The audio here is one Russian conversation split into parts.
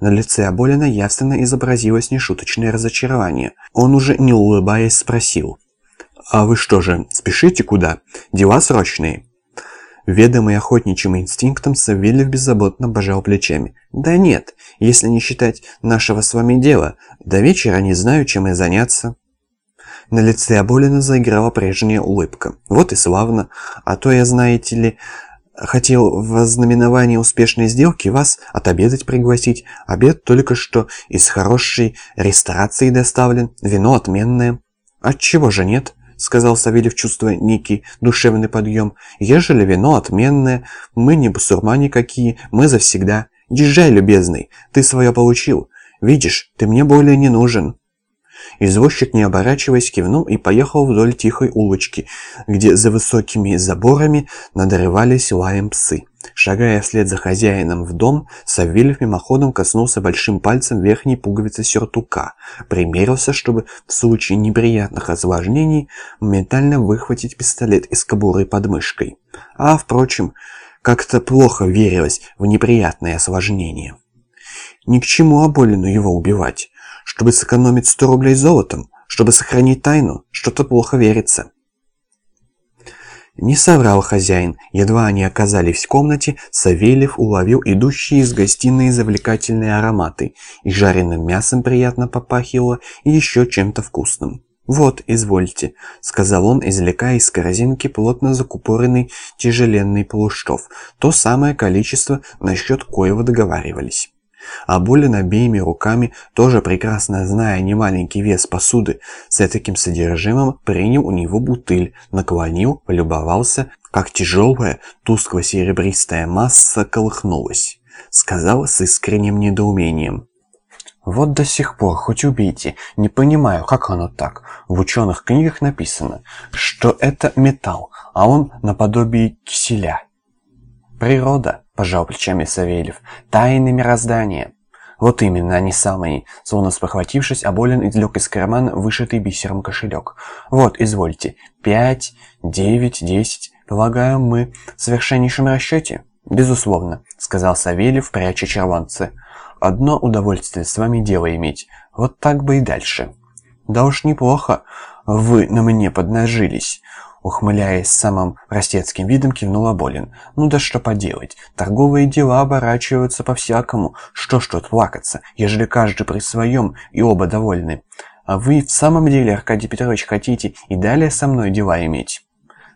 На лице Аболина явственно изобразилось нешуточное разочарование. Он уже не улыбаясь спросил. «А вы что же, спешите куда? Дела срочные?» Ведомый охотничьим инстинктом, Савельев беззаботно пожал плечами. «Да нет, если не считать нашего с вами дела. До вечера не знаю, чем и заняться». На лице Аболина заиграла прежняя улыбка. «Вот и славно. А то я, знаете ли, хотел в знаменовании успешной сделки вас отобедать пригласить. Обед только что из хорошей ресторации доставлен, вино отменное». «Отчего же нет?» — сказал Савельев, чувствуя некий душевный подъем. «Ежели вино отменное, мы не басурмане какие, мы завсегда. Езжай, любезный, ты свое получил. Видишь, ты мне более не нужен». Извозчик, не оборачиваясь, кивнул и поехал вдоль тихой улочки, где за высокими заборами надрывались лаем псы. Шагая вслед за хозяином в дом, Савельев мимоходом коснулся большим пальцем верхней пуговицы сюртука, примерился, чтобы в случае неприятных осложнений моментально выхватить пистолет из кобуры под мышкой. А, впрочем, как-то плохо верилось в неприятные осложнения. Ни к чему Аболину его убивать. Чтобы сэкономить 100 рублей золотом, чтобы сохранить тайну, что-то плохо верится. Не соврал хозяин. Едва они оказались в комнате, Савельев уловил идущие из гостиной завлекательные ароматы. И жареным мясом приятно попахивало, и еще чем-то вкусным. «Вот, извольте», — сказал он, извлекая из корзинки плотно закупоренный тяжеленный полуштов. То самое количество, насчет коего договаривались. А Болин обеими руками, тоже прекрасно зная немаленький вес посуды с таким содержимым, принял у него бутыль, наклонил, полюбовался, как тяжелая, тускло-серебристая масса колыхнулась. Сказал с искренним недоумением. Вот до сих пор, хоть убейте, не понимаю, как оно так. В ученых книгах написано, что это металл, а он наподобие киселя. Природа, пожал плечами Савельев. «Тайны мироздания». «Вот именно, они самые». Словно спохватившись, Аболин извлек из кармана вышитый бисером кошелек. «Вот, извольте. Пять, девять, десять. Полагаю, мы в совершеннейшем расчете?» «Безусловно», — сказал Савельев, пряча червонцы. «Одно удовольствие с вами дело иметь. Вот так бы и дальше». «Да уж неплохо. Вы на мне поднажились. Ухмыляясь самым простецким видом, кивнул Аболин. «Ну да что поделать, торговые дела оборачиваются по-всякому. Что ж тут плакаться, ежели каждый при своем и оба довольны. А вы в самом деле, Аркадий Петрович, хотите и далее со мной дела иметь?»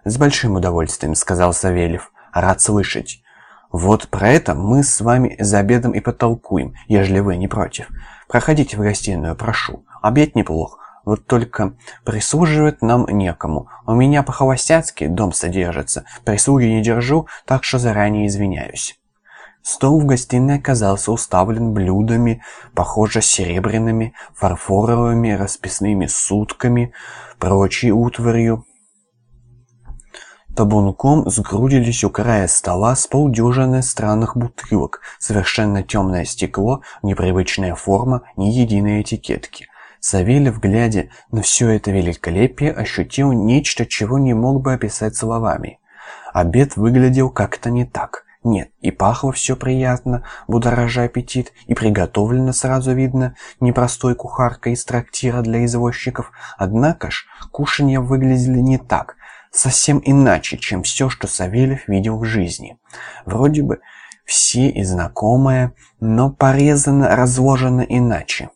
«С большим удовольствием», — сказал Савельев. «Рад слышать». «Вот про это мы с вами за обедом и потолкуем, ежели вы не против. Проходите в гостиную, прошу. Обед неплох. Вот только прислуживать нам некому. У меня по-холостяцки дом содержится. Прислуги не держу, так что заранее извиняюсь. Стол в гостиной оказался уставлен блюдами, похоже, серебряными, фарфоровыми, расписными сутками, прочей утварью. Табунком сгрудились у края стола с полдюжины странных бутылок, совершенно темное стекло, непривычная форма, ни единой этикетки. Савельев, глядя на все это великолепие, ощутил нечто, чего не мог бы описать словами. Обед выглядел как-то не так. Нет, и пахло все приятно, будоража аппетит, и приготовлено сразу видно непростой кухаркой из трактира для извозчиков. Однако ж, кушанья выглядели не так, совсем иначе, чем все, что Савельев видел в жизни. Вроде бы все и знакомое, но порезано, разложено иначе.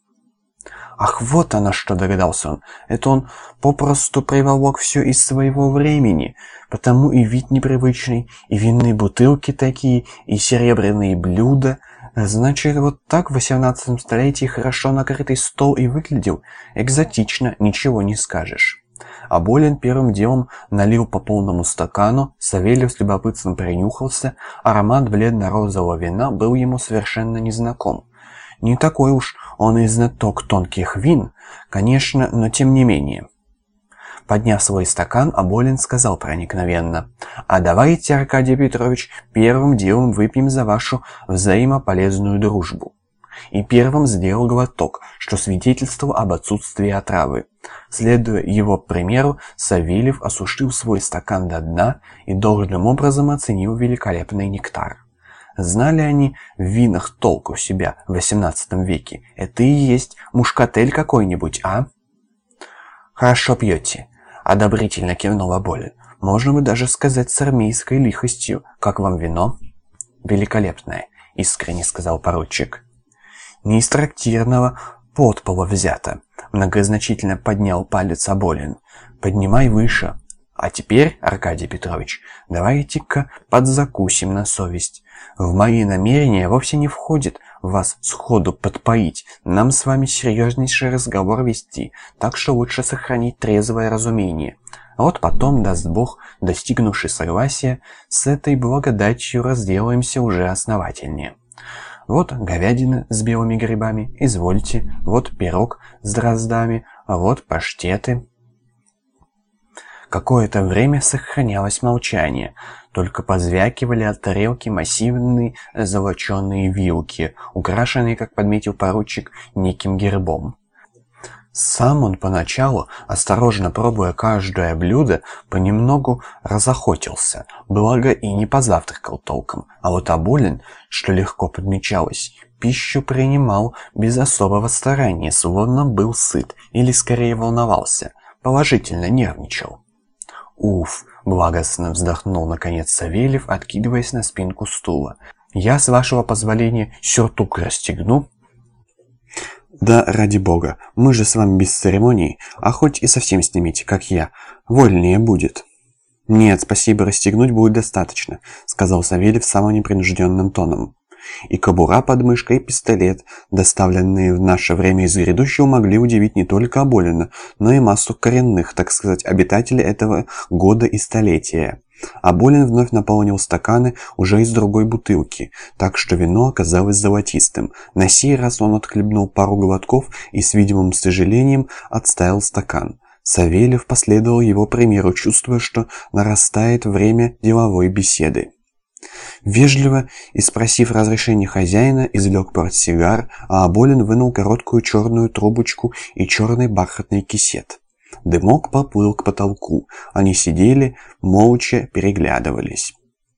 Ах, вот оно что, догадался он. Это он попросту приволок все из своего времени. Потому и вид непривычный, и винные бутылки такие, и серебряные блюда. Значит, вот так в 18 столетии хорошо накрытый стол и выглядел. Экзотично, ничего не скажешь. А Болин первым делом налил по полному стакану, Савельев с любопытством принюхался, аромат бледно-розового вина был ему совершенно незнаком. Не такой уж он и знаток тонких вин, конечно, но тем не менее. Подняв свой стакан, Аболин сказал проникновенно. «А давайте, Аркадий Петрович, первым делом выпьем за вашу взаимополезную дружбу». И первым сделал глоток, что свидетельствовало об отсутствии отравы. Следуя его примеру, Савельев осушил свой стакан до дна и должным образом оценил великолепный нектар. Знали они в винах толк у себя в XVIII веке? Это и есть мушкатель какой-нибудь, а? «Хорошо пьете», — одобрительно кивнула Болин. «Можно бы даже сказать с армейской лихостью. Как вам вино?» «Великолепное», — искренне сказал поручик. «Не из трактирного подпола взято», — многозначительно поднял палец Аболин. «Поднимай выше». «А теперь, Аркадий Петрович, давайте-ка подзакусим на совесть. В мои намерения вовсе не входит вас сходу подпоить. Нам с вами серьезнейший разговор вести, так что лучше сохранить трезвое разумение. А вот потом, даст Бог, достигнувший согласия, с этой благодатью разделаемся уже основательнее. Вот говядина с белыми грибами, извольте, вот пирог с дроздами, а вот паштеты. Какое-то время сохранялось молчание, только позвякивали от тарелки массивные золоченые вилки, украшенные, как подметил поручик, неким гербом. Сам он поначалу, осторожно пробуя каждое блюдо, понемногу разохотился, благо и не позавтракал толком, а вот Абулин, что легко подмечалось, пищу принимал без особого старания, словно был сыт или скорее волновался, положительно нервничал. «Уф!» – благостно вздохнул наконец Савельев, откидываясь на спинку стула. «Я, с вашего позволения, сюртук расстегну?» «Да, ради бога, мы же с вами без церемоний, а хоть и совсем снимите, как я, вольнее будет». «Нет, спасибо, расстегнуть будет достаточно», — сказал Савельев самым непринужденным тоном. И кобура под мышкой, и пистолет, доставленные в наше время из грядущего, могли удивить не только Аболина, но и массу коренных, так сказать, обитателей этого года и столетия. Аболин вновь наполнил стаканы уже из другой бутылки, так что вино оказалось золотистым. На сей раз он отхлебнул пару глотков и с видимым сожалением отставил стакан. Савельев последовал его примеру, чувствуя, что нарастает время деловой беседы. Вежливо и спросив разрешения хозяина, извлек портсигар, а Аболин вынул короткую черную трубочку и черный бархатный кисет. Дымок поплыл к потолку. Они сидели, молча переглядывались.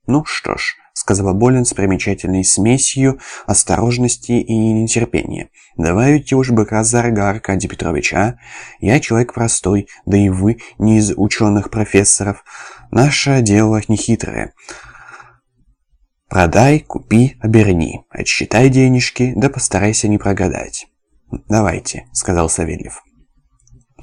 «Ну что ж», — сказал Аболин с примечательной смесью осторожности и нетерпения. «Давайте уж быка за рога, Аркадий Петрович, а? Я человек простой, да и вы не из ученых-профессоров. Наше дело нехитрое. Продай, купи, оберни. Отсчитай денежки, да постарайся не прогадать. «Давайте», — сказал Савельев.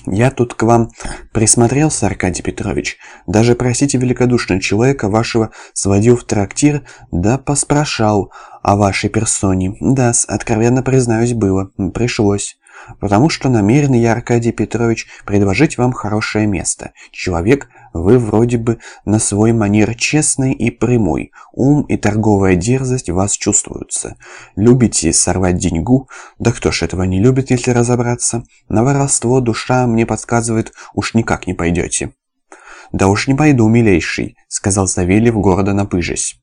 «Я тут к вам присмотрелся, Аркадий Петрович. Даже, простите великодушно, человека вашего сводил в трактир, да поспрашал о вашей персоне. Да, откровенно признаюсь, было. Пришлось. Потому что намерен я, Аркадий Петрович, предложить вам хорошее место. Человек вы вроде бы на свой манер честный и прямой, ум и торговая дерзость вас чувствуются. Любите сорвать деньгу? Да кто ж этого не любит, если разобраться? На воровство душа мне подсказывает, уж никак не пойдете. «Да уж не пойду, милейший», — сказал Савельев, города напыжась.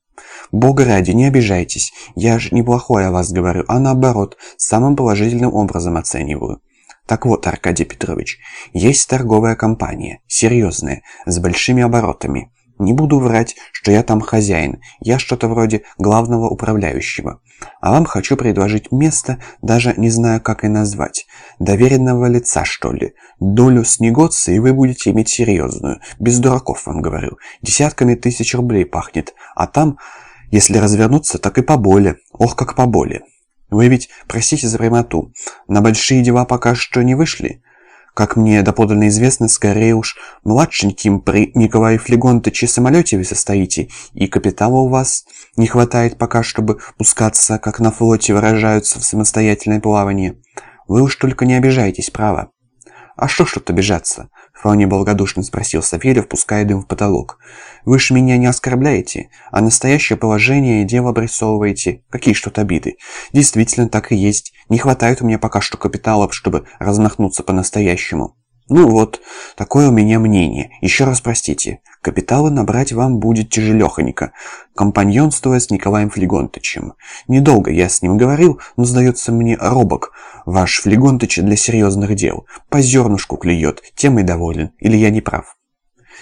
«Бога ради, не обижайтесь. Я же неплохое о вас говорю, а наоборот, самым положительным образом оцениваю. Так вот, Аркадий Петрович, есть торговая компания, серьезная, с большими оборотами. Не буду врать, что я там хозяин, я что-то вроде главного управляющего. А вам хочу предложить место, даже не знаю, как и назвать. Доверенного лица, что ли. Долю с и вы будете иметь серьезную. Без дураков вам говорю. Десятками тысяч рублей пахнет. А там, если развернуться, так и поболе. Ох, как поболе. Вы ведь, простите за прямоту, на большие дела пока что не вышли? Как мне доподлинно известно, скорее уж младшеньким при Николае Флегонтовиче самолете вы состоите, и капитала у вас не хватает пока, чтобы пускаться, как на флоте выражаются, в самостоятельное плавание. Вы уж только не обижайтесь, право. А что ж тут обижаться? Вполне благодушно спросил Савельев, пуская дым в потолок. «Вы ж меня не оскорбляете, а настоящее положение и дело обрисовываете. Какие ж тут обиды? Действительно, так и есть. Не хватает у меня пока что капиталов, чтобы размахнуться по-настоящему». «Ну вот, такое у меня мнение. Еще раз простите. Капиталы набрать вам будет тяжелехонько, компаньонствуя с Николаем Флегонтычем. Недолго я с ним говорил, но, сдается мне, робок. Ваш Флегонтыч для серьезных дел. По зернышку клюет, тем и доволен. Или я не прав?»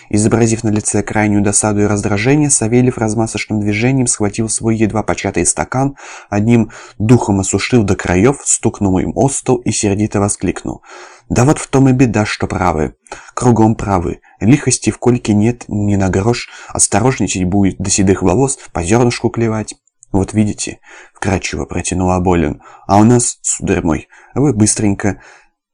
Изобразив на лице крайнюю досаду и раздражение, Савельев размасочным движением схватил свой едва початый стакан, одним духом осушил до краев, стукнул им о стол и сердито воскликнул. «Да вот в том и беда, что правы. Кругом правы. Лихости в кольке нет ни на грош. Осторожничать будет до седых волос, по зернышку клевать». «Вот видите», — вкратчиво протянул Аболин, — «а у нас, сударь мой, вы быстренько